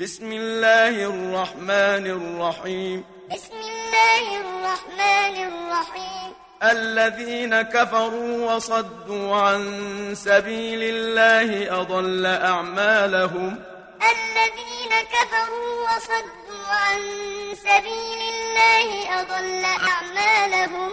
بسم الله الرحمن الرحيم. بسم الله الرحمن الرحيم. الذين كفروا وصدوا عن سبيل الله أضل أعمالهم. الذين كفروا وصدوا عن سبيل الله أضل أعمالهم.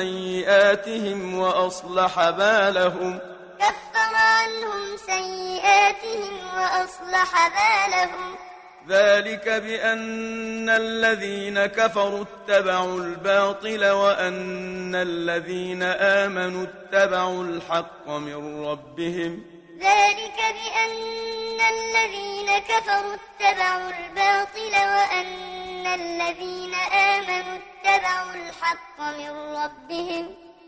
سيئاتهم وأصلح بالهم. كفر عنهم سيئاتهم وأصلح بالهم. ذلك بأن الذين كفروا اتبعوا الباطل وأن الذين آمنوا اتبعوا الحق من ربهم. ذلك بأن الذين كفروا اتبعوا الباطل وأن الذين آمنوا اتبعوا الحق من ربهم.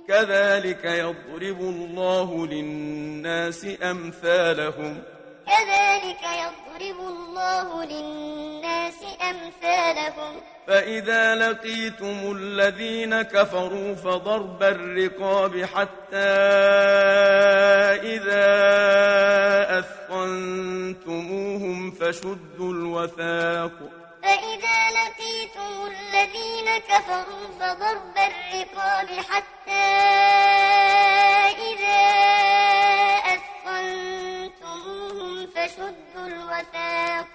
كذلك يضرب الله للناس أمثالهم. كذلك يضرب الله للناس أمثالهم. فإذا لقيتم الذين كفروا فضرب الرقاب حتى إذا أثقنتموهم فشدوا الوثاق. فإذا لقيتم الذين كفروا فضرب الرقاب حتى إذا أثقنتموهم فشدوا الوثاق.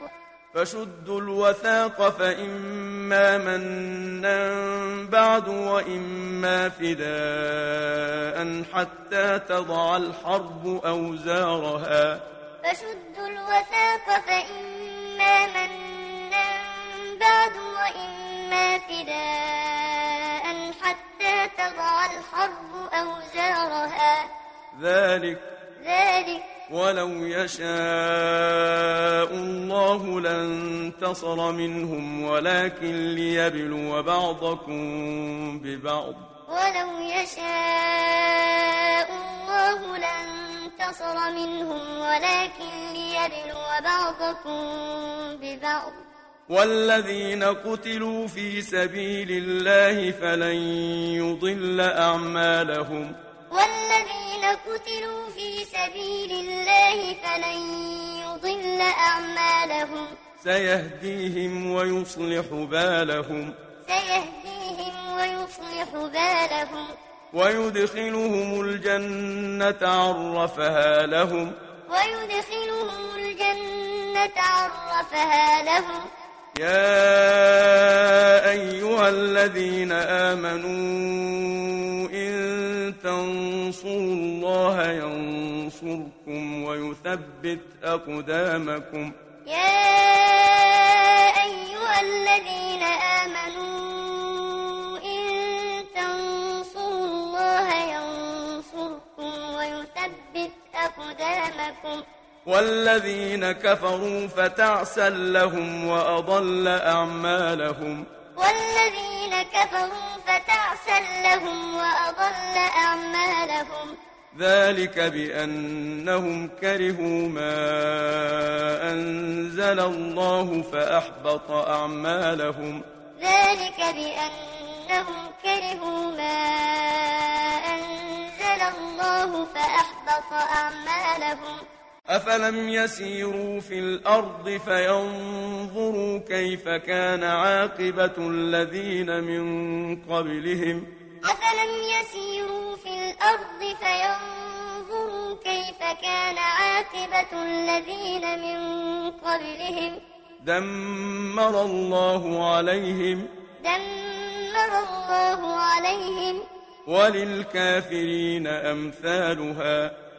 فشدوا الوثاق فإما منا بعد وإما فداء حتى تضع الحرب أوزارها. فشدوا الوثاق فإما منا وإما فداء حتى تضع الحرب أوزارها. ذلك ذلك ولو يشاء الله لانتصر منهم ولكن ليبلو بعضكم ببعض. ولو يشاء الله لانتصر منهم ولكن ليبلو بعضكم ببعض. والذين قتلوا في سبيل الله فلن يضل أعمالهم. والذين قتلوا في سبيل الله فلن يضل أعمالهم. سيهديهم ويصلح بالهم. سيهديهم ويصلح بالهم. ويدخلهم الجنة عرفها لهم. ويدخلهم الجنة عرفها لهم. يا أيها الذين آمنوا إن تنصروا الله ينصركم ويثبت أقدامكم. يا أيها الذين آمنوا أقدامكم. والذين كفروا فتعسا لهم وأضل أعمالهم. والذين كفروا فتعسا لهم وأضل أعمالهم. ذلك بأنهم كرهوا ما أنزل الله فأحبط أعمالهم. ذلك بأنهم كرهوا ما أنزل الله فأحبط أعمالهم. أفلم يسيروا في الأرض فينظروا كيف كان عاقبة الذين من قبلهم أفلم يسيروا في الأرض فينظروا كيف كان عاقبة الذين من قبلهم دمر الله عليهم دمر الله عليهم وللكافرين أمثالها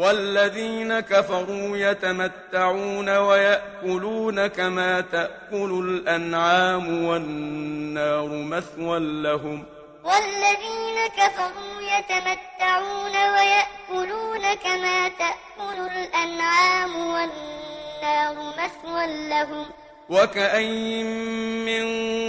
والذين كفروا يتمتعون ويأكلون كما تأكل الأنعام والنار مثوى لهم. والذين كفروا يتمتعون ويأكلون كما تأكل الأنعام والنار مثوى لهم. وكأين من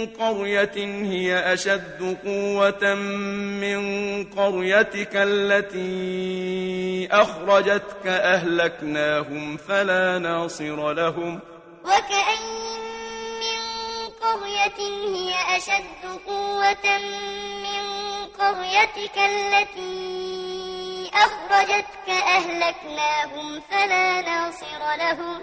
قرية هي أشد قوة من قريتك التي أخرجتك أهلكناهم فلا ناصر لهم. وكأين من قرية هي أشد قوة من قريتك التي أخرجتك أهلكناهم فلا ناصر لهم.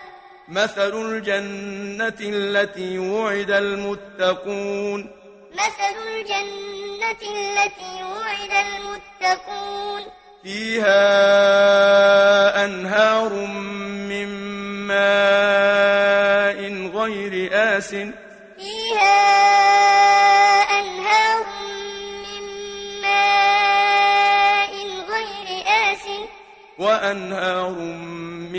مثل الجنة التي وعد المتقون. مثل الجنة التي وعد المتقون. فيها أنهار من ماء غير آس فيها أنهار من ماء غير آس وأنهار من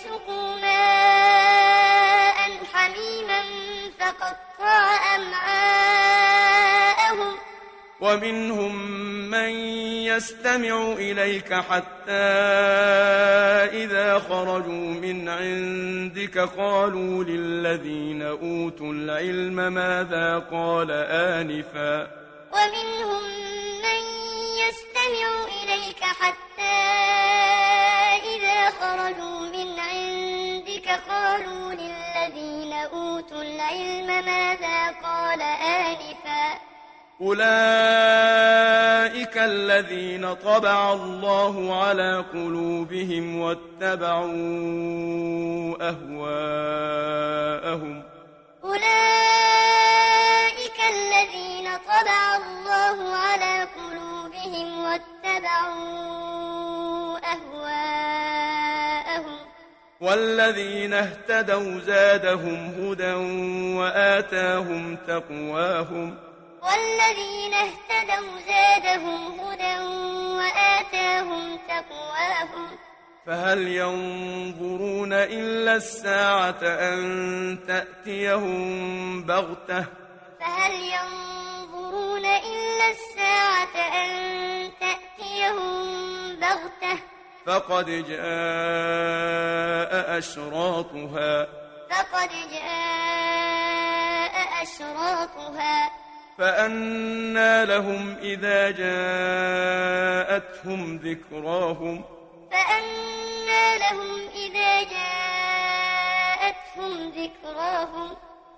وسقوا ماء حميما فقطع أمعاءهم. ومنهم من يستمع إليك حتى إذا خرجوا من عندك قالوا للذين أوتوا العلم ماذا قال آنفا. ومنهم من يستمع إليك حتى إذا خرجوا من عندك قالوا للذين أوتوا العلم ماذا قال آنفا؟ أولئك الذين طبع الله على قلوبهم واتبعوا أهواءهم. أولئك الذين طبع الله على قلوبهم واتبعوا والذين اهتدوا زادهم هدى وآتاهم تقواهم. والذين اهتدوا زادهم هدى وآتاهم تقواهم. فهل ينظرون إلا الساعة أن تأتيهم بغتة؟ فهل ينظرون إلا الساعة أن تأتيهم بغتة؟ فقد جاء أشراطها. فقد جاء أشراطها. فأنى لهم إذا جاءتهم ذكراهم. فأنى لهم إذا جاءتهم ذكراهم.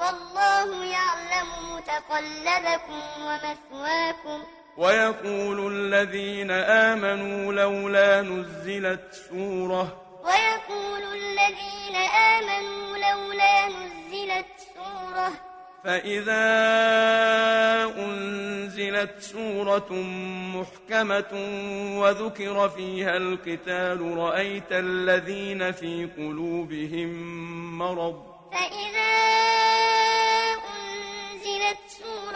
والله يعلم متقلبكم ومثواكم. ويقول الذين آمنوا لولا نزلت سورة. ويقول الذين آمنوا لولا نزلت سورة. فإذا أنزلت سورة محكمة وذكر فيها القتال رأيت الذين في قلوبهم مرض. فإذا أنزلت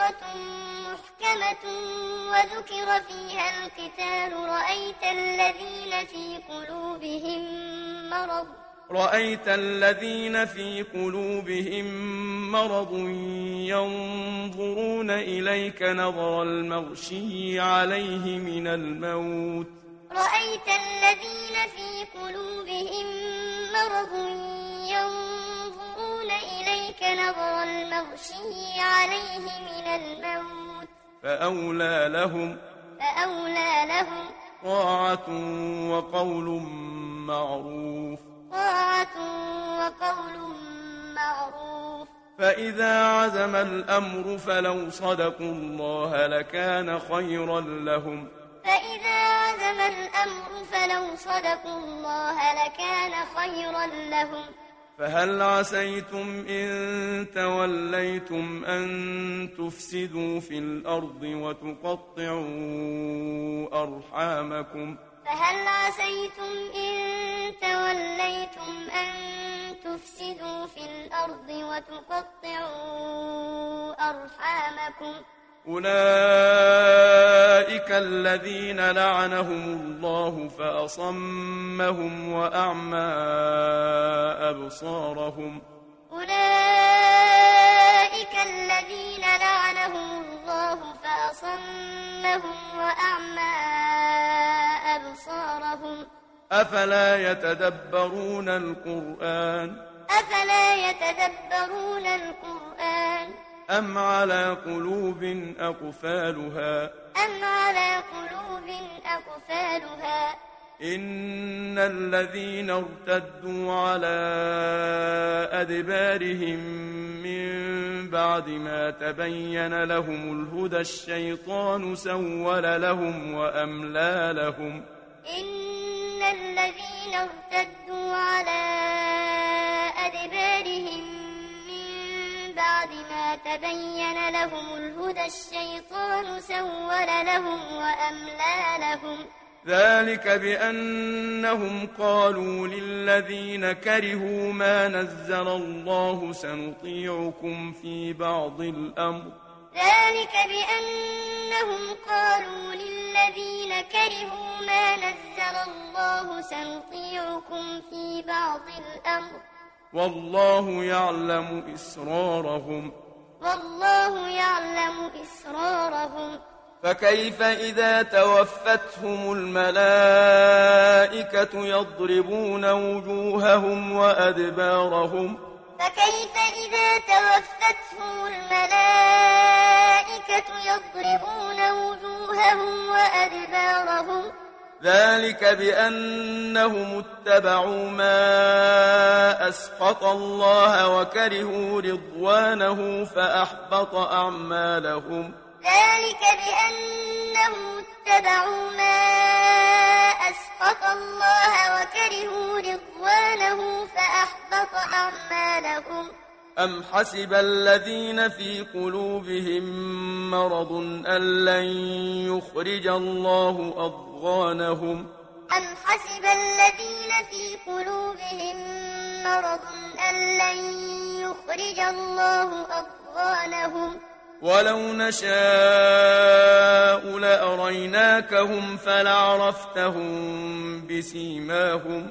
سورة محكمة وذكر فيها القتال رأيت الذين في قلوبهم مرض. رأيت الذين في قلوبهم مرض ينظرون إليك نظر المغشي عليه من الموت. رأيت الذين في قلوبهم مرض ينظرون إليك نظر المغشي عليه من الموت. فأولى لهم فأولى لهم طاعة وقول معروف. طاعة وقول معروف. فإذا عزم الأمر فلو صدقوا الله لكان خيرا لهم. فإذا عزم الأمر فلو صدقوا الله لكان خيرا لهم. فهل عسيتم إن توليتم أن تفسدوا في الأرض وتقطعوا أرحامكم؟ فهل عسيتم إن توليتم أن تفسدوا في الأرض وتقطعوا أرحامكم؟ أولئك الذين لعنهم الله فأصمهم وأعمى أبصارهم. أولئك الذين لعنهم الله فأصمهم وأعمى أبصارهم. أفلا يتدبرون القرآن؟ أفلا يتدبرون القرآن؟ أم على قلوب أقفالها؟ أم على قلوب أقفالها؟ إن الذين ارتدوا على أدبارهم من بعد ما تبين لهم الهدى الشيطان سول لهم وأملى لهم. إن الذين ارتدوا على ما تبين لهم الهدى الشيطان سول لهم وأملى لهم ذلك بأنهم قالوا للذين كرهوا ما نزل الله سنطيعكم في بعض الأمر ذلك بأنهم قالوا للذين كرهوا ما نزل الله سنطيعكم في بعض الأمر والله يعلم إسرارهم والله يعلم إسرارهم. فكيف إذا توفتهم الملائكة يضربون وجوههم وأدبارهم؟ فكيف إذا توفتهم الملائكة يضربون وجوههم وأدبارهم؟ ذلك بأنهم اتبعوا ما أسقط الله وكرهوا رضوانه فأحبط أعمالهم. ذلك بأنهم اتبعوا ما أسقط الله وكرهوا رضوانه فأحبط أعمالهم. أم حسب الذين في قلوبهم مرض أن لن يخرج الله أضغانهم أم حسب الذين في قلوبهم مرض أن لن يخرج الله أضغانهم ولو نشاء لأريناكهم فلعرفتهم بسيماهم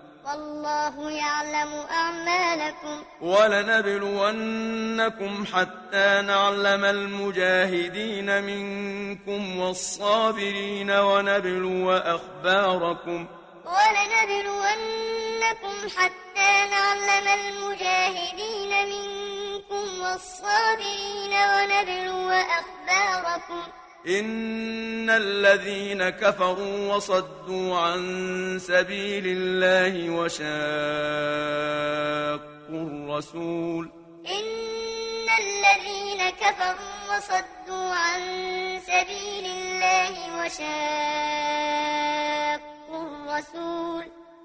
والله يعلم أعمالكم. ولنبلونكم حتى نعلم المجاهدين منكم والصابرين ونبلو أخباركم. ولنبلونكم حتى نعلم المجاهدين منكم والصابرين ونبلو أخباركم. إن الذين كفروا وصدوا عن سبيل الله وشاقوا الرسول. إن الذين كفروا وصدوا عن سبيل الله وشاقوا الرسول.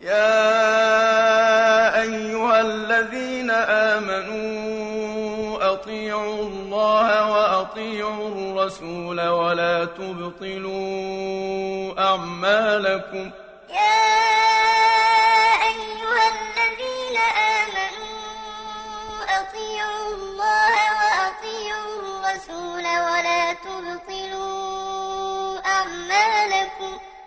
يا أيها الذين آمنوا أطيعوا الله وأطيعوا الرسول ولا تبطلوا أعمالكم يا أيها الذين آمنوا أطيعوا الله وأطيعوا الرسول ولا تبطلوا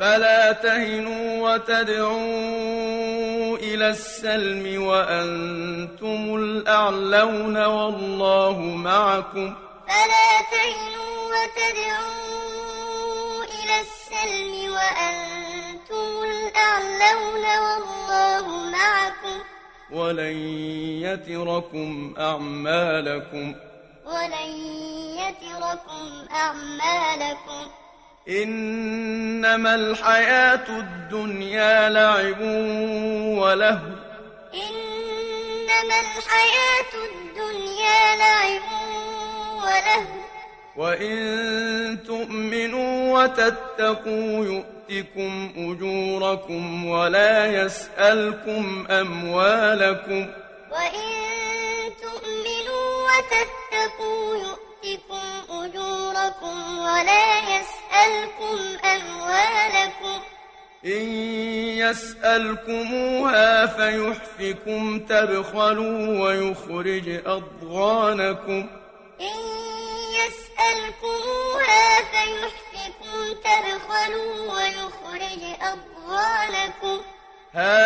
فلا تهنوا وتدعوا إلى السلم وأنتم الأعلون والله معكم. فلا تهنوا وتدعوا إلى السلم وأنتم الأعلون والله معكم. ولن يتركم أعمالكم. ولن يتركم أعمالكم. إنما الحياة الدنيا لعب وله. إنما الحياة الدنيا لعب وله. وإن تؤمنوا وتتقوا يؤتكم أجوركم ولا يسألكم أموالكم. وإن تؤمنوا وتتقوا يؤتكم أجوركم ولا يسألكم أموالكم. إن يسألكموها فيحفكم تبخلوا ويخرج أضغانكم. إن يسألكموها فيحفكم تبخلوا ويخرج أضغانكم. ها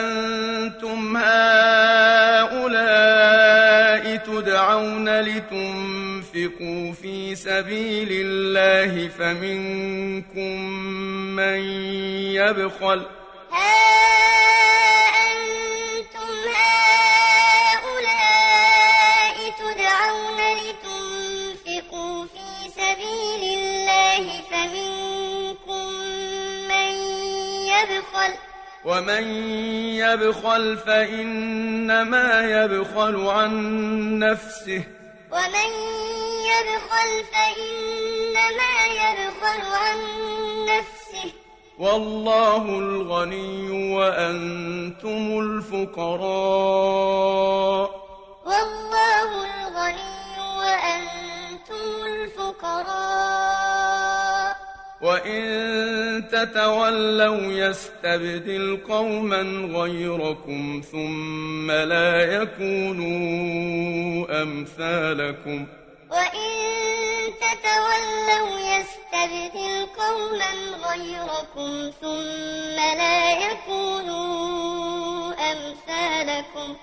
أنتم هؤلاء تدعون لتنفقوا في سبيل الله فمنكم من يبخل. ها أنتم هؤلاء تدعون لتنفقوا في سبيل الله فمنكم من يبخل. ومن يبخل فإنما يبخل عن نفسه. ومن يبخل فإنما يبخل عن نفسه. والله الغني وأنتم الفقراء. والله الغني وأنتم الفقراء. وإن تتولوا يستبدل قوما غيركم ثم لا يكونوا أمثالكم وإن تتولوا يستبدل قوما غيركم ثم لا يكونوا أمثالكم